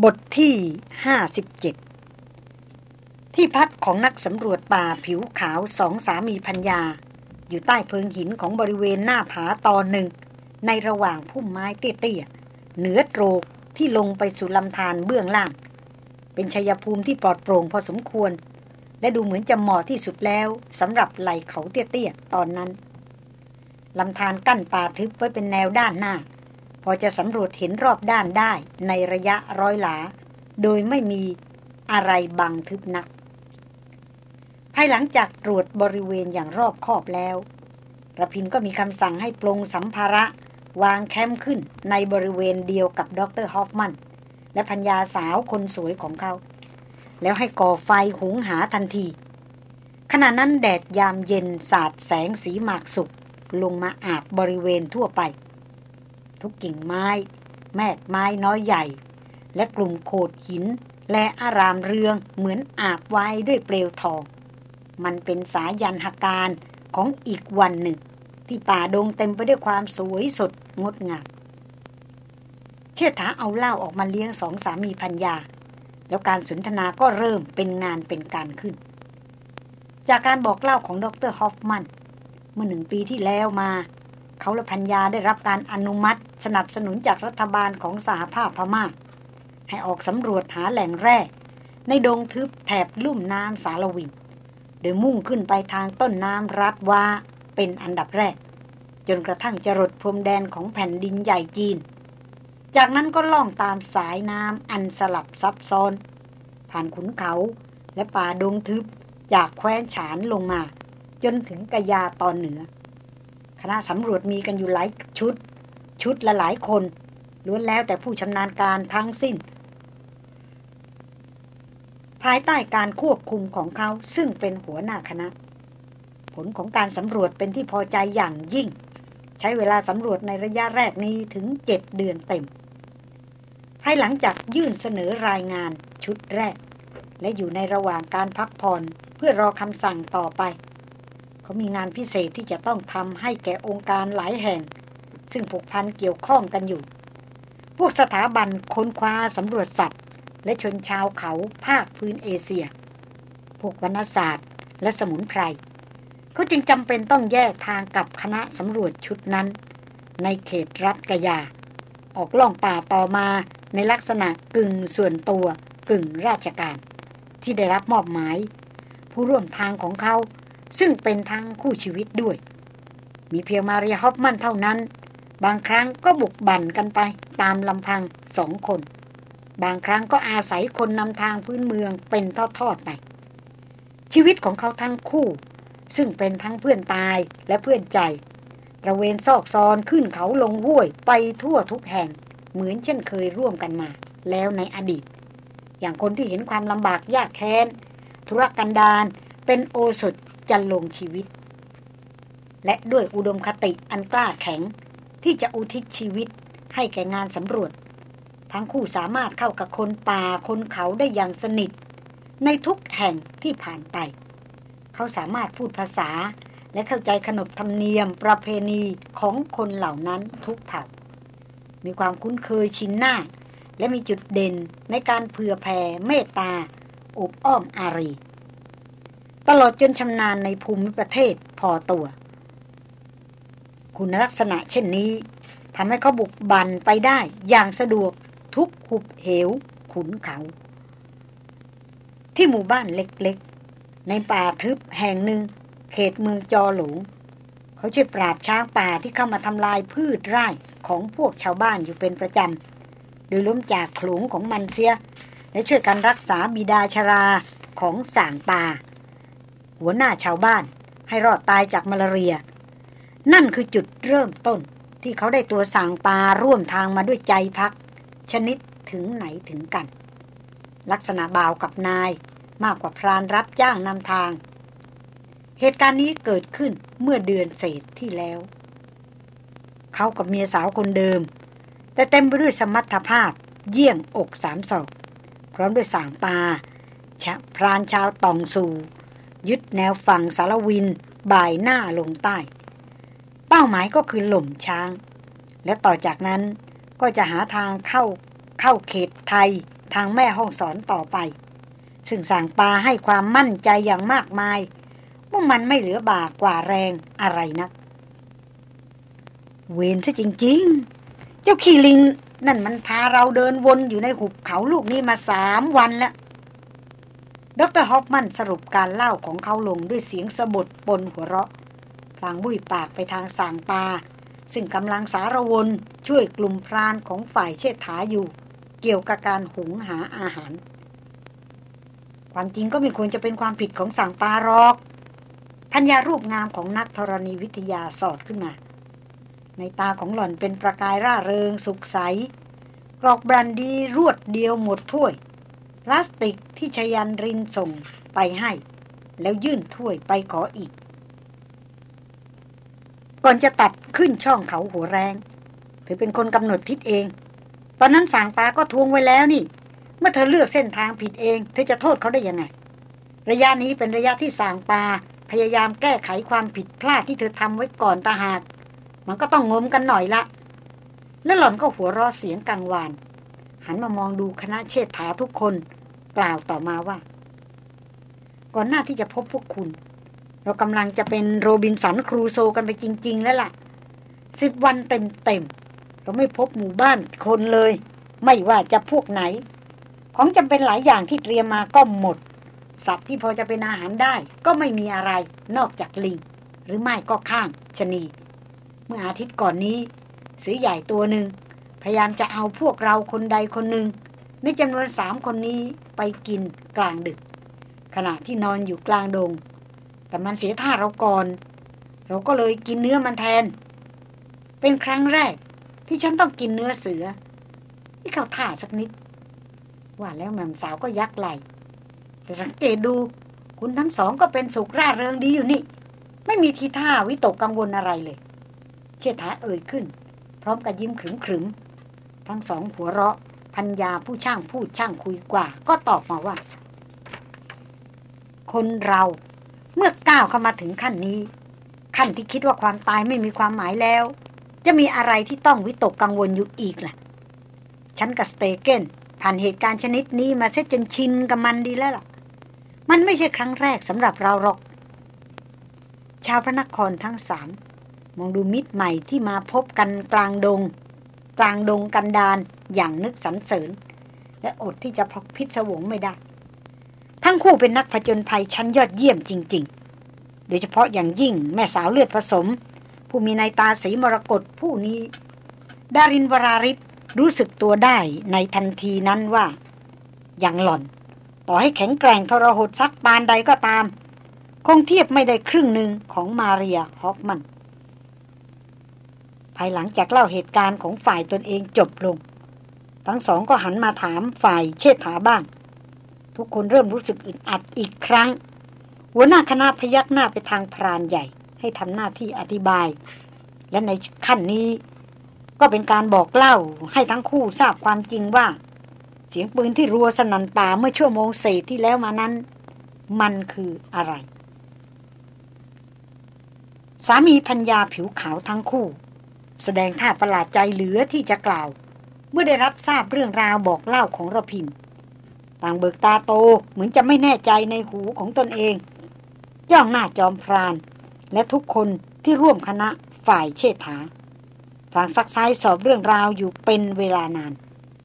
บทที่ 57 ที่พักของนักสำรวจป่าผิวขาวสองสามีพัญญา อยู่ใต้เพิงหินของบริเวณหน้าผาตอนหนึ่ง ในระหว่างพุ่มไม้เตี้ยๆ เหนือโตรกที่ลงไปสู่ลำธารเบื้องล่าง เป็นชัยภูมิที่ปลอดโปร่งพอสมควร และดูเหมือนจะเหมาะที่สุดแล้วสำหรับไหลเขาเตี้ยๆ ตอนนั้นลำธารกั้นป่าทึบไว้เป็นแนวด้านหน้า พอจะสำรวจเห็นรอบด้านได้ในระยะร้อยหลา โดยไม่มีอะไรบังทึบนัก ภายหลังจากตรวจบริเวณอย่างรอบคอบแล้วระพินก็มีคำสั่งให้ปลงสัมภาระ วางแคมป์ขึ้นในบริเวณเดียวกับดรฮอฟมัน และพัญญาสาวคนสวยของเขา แล้วให้ก่อไฟหุงหาทันที ขณะนั้นแดดยามเย็นสาดแสงสีหมากสุกลงมาอาบบริเวณทั่วไป ทุกกิ่งไม้ แม่ไม้น้อยใหญ่ และกลุ่มโขดหิน และอารามเรืองเหมือนอาบไว้ด้วยเปลวทอง มันเป็นสายันหการของอีกวันหนึ่ง ที่ป่าดงเต็มไปด้วยความสวยสดงดงามเชิดถาเอาเหล้าออกมาเลี้ยงสองสามีพัญญา แล้วการสนทนาก็เริ่มเป็นงานเป็นการขึ้น จากการบอกเล่าของดรฮอฟมัน เมื่อหนึ่งปีที่แล้วมา เขาและพัญญาได้รับการอนุมัติ สนับสนุนจากรัฐบาลของสหภาพพมา่าให้ออกสำรวจหาแหล่งแร่ในดงทึบแถบลุ่มน้ำสารวิน โดยมุ่งขึ้นไปทางต้นน้ำรัฐวาเป็นอันดับแรก จนกระทั่งจรดพรมแดนของแผ่นดินใหญ่จีน จากนั้นก็ล่องตามสายน้ำอันสลับซับซ้อน ผ่านขุนเขาและป่าดงทึบจากแคว้นฉานลงมา จนถึงกะยาตอนเหนือ คณะสำรวจมีกันอยู่หลายชุด ชุดละหลายคนล้วนแล้วแต่ผู้ชำนาญการทั้งสิ้น ภายใต้การควบคุมของเขาซึ่งเป็นหัวหน้าคณะ ผลของการสำรวจเป็นที่พอใจอย่างยิ่ง ใช้เวลาสำรวจในระยะแรกนี้ถึงเจ็ดเดือนเต็ม ภายหลังจากยื่นเสนอรายงานชุดแรก และอยู่ในระหว่างการพักผ่อนเพื่อรอคำสั่งต่อไป เขามีงานพิเศษที่จะต้องทำให้แก่องค์การหลายแห่ง ซึ่งผูกพันเกี่ยวข้องกันอยู่ พวกสถาบันค้นคว้าสำรวจสัตว์ และชนชาวเขาภาคพื้นเอเชีย พวกวรรณศาสตร์ และสมุนไพรเขาจึงจำเป็นต้องแยกทางกับคณะสำรวจชุดนั้น ในเขตรัฐกยา ออกล่องป่าต่อมาในลักษณะกึ่งส่วนตัวกึ่งราชการ ที่ได้รับมอบหมาย ผู้ร่วมทางของเขา ซึ่งเป็นทั้งคู่ชีวิตด้วย มีเพียงมาเรียฮอฟมันเท่านั้น บางครั้งก็บุกบั่นกันไปตามลำพังสองคน บางครั้งก็อาศัยคนนำทางพื้นเมืองเป็นทอดๆไป ชีวิตของเขาทั้งคู่ ซึ่งเป็นทั้งเพื่อนตายและเพื่อนใจตระเวนซอกซอนขึ้นเขาลงห้วยไปทั่วทุกแห่ง เหมือนเช่นเคยร่วมกันมา แล้วในอดีต อย่างคนที่เห็นความลำบากยากแค้น ธุรกันดารเป็นโอสถ จะลงชีวิต และด้วยอุดมคติอันกล้าแข็งที่จะอุทิศชีวิตให้แก่งานสำรวจ ทั้งคู่สามารถเข้ากับคนป่าคนเขาได้อย่างสนิท ในทุกแห่งที่ผ่านไป เขาสามารถพูดภาษาและเข้าใจขนบธรรมเนียมประเพณีของคนเหล่านั้นทุกเผ่า มีความคุ้นเคยชินหน้า และมีจุดเด่นในการเผื่อแผ่เมตตา อบอ้อมอารี ตลอดจนชำนาญในภูมิประเทศพอตัว คุณลักษณะเช่นนี้ทำให้เขาบุกบันไปได้อย่างสะดวกทุกหุบเหว ขุนเขา ที่หมู่บ้านเล็กๆ ในป่าทึบแห่งหนึ่ง เขตเมืองจอหลงเขาช่วยปราบช้างป่าที่เข้ามาทำลายพืชไร่ของพวกชาวบ้านอยู่เป็นประจำ โดยล้มจากขลุงของมันเสีย และช่วยกันรักษาบิดาชราของสางป่า หัวหน้าชาวบ้าน ให้รอดตายจากมาลาเรีย นั่นคือจุดเริ่มต้นที่เขาได้ตัวสางปาร่วมทางมาด้วยใจพัก ชนิดถึงไหนถึงกัน ลักษณะบ่าวกับนายมากกว่าพรานรับจ้างนำทาง เหตุการณ์นี้เกิดขึ้นเมื่อเดือนเศษที่แล้ว เขากับเมียสาวคนเดิม แต่เต็มไปด้วยสมรรถภาพเยี่ยงอกสามศอกพร้อมด้วยสางปาพรานชาวตองสู ยึดแนวฝั่งสารวิน บ่ายหน้าลงใต้ เป้าหมายก็คือหล่มช้าง และต่อจากนั้นก็จะหาทางเข้าเข้าเขตไทยทางแม่ห้องสอนต่อไป ซึ่งสั่งปาให้ความมั่นใจอย่างมากมายว่ามันไม่เหลือบากกว่าแรงอะไรนัก เวนซะจริง ๆ เจ้าขี้ลิงนั่นมันพาเราเดินวนอยู่ในหุบเขาลูกนี้มาสามวันแล้ว ดรฮอปมันสรุปการเล่าของเขาลงด้วยเสียงสะบดปนหัวเราะพลางบุยปากไปทางสางปาซึ่งกำลังสารวนช่วยกลุ่มพรานของฝ่ายเชษฐาอยู่ เกี่ยวกับการหุงหาอาหาร ความจริงก็ไม่ควรจะเป็นความผิดของสางปาหรอกพัญญารูปงามของนักธรณีวิทยาสอดขึ้นมา ในตาของหล่อนเป็นประกายร่าเริงสุขใสกรอกบรันดีรวดเดียวหมดถ้วย พลาสติกที่ชยันรินส่งไปให้ แล้วยื่นถ้วยไปขออีก ก่อนจะตัดขึ้นช่องเขาหัวแรงเธอเป็นคนกำหนดทิศเอง ตอนนั้นสางปาก็ทวงไว้แล้วนี่ เมื่อเธอเลือกเส้นทางผิดเอง เธอจะโทษเขาได้ยังไง ระยะนี้เป็นระยะที่สางปาพยายามแก้ไขความผิดพลาดที่เธอทำไว้ก่อนตาหาก มันก็ต้องงมกันหน่อยละ แล้วหล่อนก็หัวเราะเสียงกังวาน หันมามองดูคณะเชษฐาทุกคน กล่าวต่อมาว่า ก่อนหน้าที่จะพบพวกคุณ เรากำลังจะเป็นโรบินสันครูโซกันไปจริง ๆ แล้วล่ะสิบวันเต็มๆเราไม่พบหมู่บ้านคนเลย ไม่ว่าจะพวกไหน ของจำเป็นหลายอย่างที่เตรียมมาก็หมด สัตว์ที่พอจะเป็นอาหารได้ ก็ไม่มีอะไรนอกจากลิง หรือไม่ก็ข้างชนี เมื่ออาทิตย์ก่อนนี้สือใหญ่ตัวหนึ่ง พยายามจะเอาพวกเราคนใดคนหนึ่งในจำนวนสามคนนี้ไปกินกลางดึก ขณะที่นอนอยู่กลางดง แต่มันเสียท่าเราก่อน เราก็เลยกินเนื้อมันแทน เป็นครั้งแรกที่ฉันต้องกินเนื้อเสือ ที่เขาท่าสักนิด ว่าแล้วแม่สาวก็ยักไหลแต่สังเกตดูคุณทั้งสองก็เป็นสุขร่าเริงดีอยู่นี่ ไม่มีทีท่าวิตกกังวลอะไรเลย เชษฐาเอ่ยขึ้น พร้อมกับยิ้มขรึมขรึม ทั้งสองหัวเราะพัญญาผู้ช่างพูดช่างคุยกว่า ก็ตอบมาว่า คนเราเมื่อก้าวเข้ามาถึงขั้นนี้ ขั้นที่คิดว่าความตายไม่มีความหมายแล้ว จะมีอะไรที่ต้องวิตกกังวลอยู่อีกล่ะ ฉันกับสเตเกนผ่านเหตุการณ์ชนิดนี้มาเส็จจนชินกับมันดีแล้วล่ะ มันไม่ใช่ครั้งแรกสำหรับเราหรอก ชาวพระนครทั้งสามมองดูมิตรใหม่ที่มาพบกันกลางดง กลางดงกันดานอย่างนึกสรรเสริญ และอดที่จะพกพิศวงไม่ได้ ทั้งคู่เป็นนักผจญภัยชั้นยอดเยี่ยมจริง ๆ โดยเฉพาะอย่างยิ่งแม่สาวเลือดผสม ผู้มีในตาสีมรกตผู้นี้ ดารินวราริศรู้สึกตัวได้ในทันทีนั้นว่า อย่างหล่อน ต่อให้แข็งแกร่งทรหดซักปานใดก็ตาม คงเทียบไม่ได้ครึ่งหนึ่งของมาเรียฮอฟมันายหลังจากเล่าเหตุการณ์ของฝ่ายตนเองจบลง ทั้งสองก็หันมาถามฝ่ายเชษฐาบ้าง ทุกคนเริ่มรู้สึกอึดอัดอีกครั้ง หัวหน้าคณะพยักหน้าไปทางพรานใหญ่ ให้ทำหน้าที่อธิบาย และในขั้นนี้ ก็เป็นการบอกเล่าให้ทั้งคู่ทราบความจริงว่า เสียงปืนที่รัวสนั่นป่าเมื่อชั่วโมงเศษที่แล้วมานั้น มันคืออะไรสามีพัญญาผิวขาวทั้งคู่ แสดงท่าประหลาดใจเหลือที่จะกล่าว เมื่อได้รับทราบเรื่องราวบอกเล่าของระพิน ต่างเบิกตาโตเหมือนจะไม่แน่ใจในหูของตนเอง ย่องหน้าจอมพราน และทุกคนที่ร่วมคณะฝ่ายเชษฐาทางซักซ้ายสอบเรื่องราวอยู่เป็นเวลานาน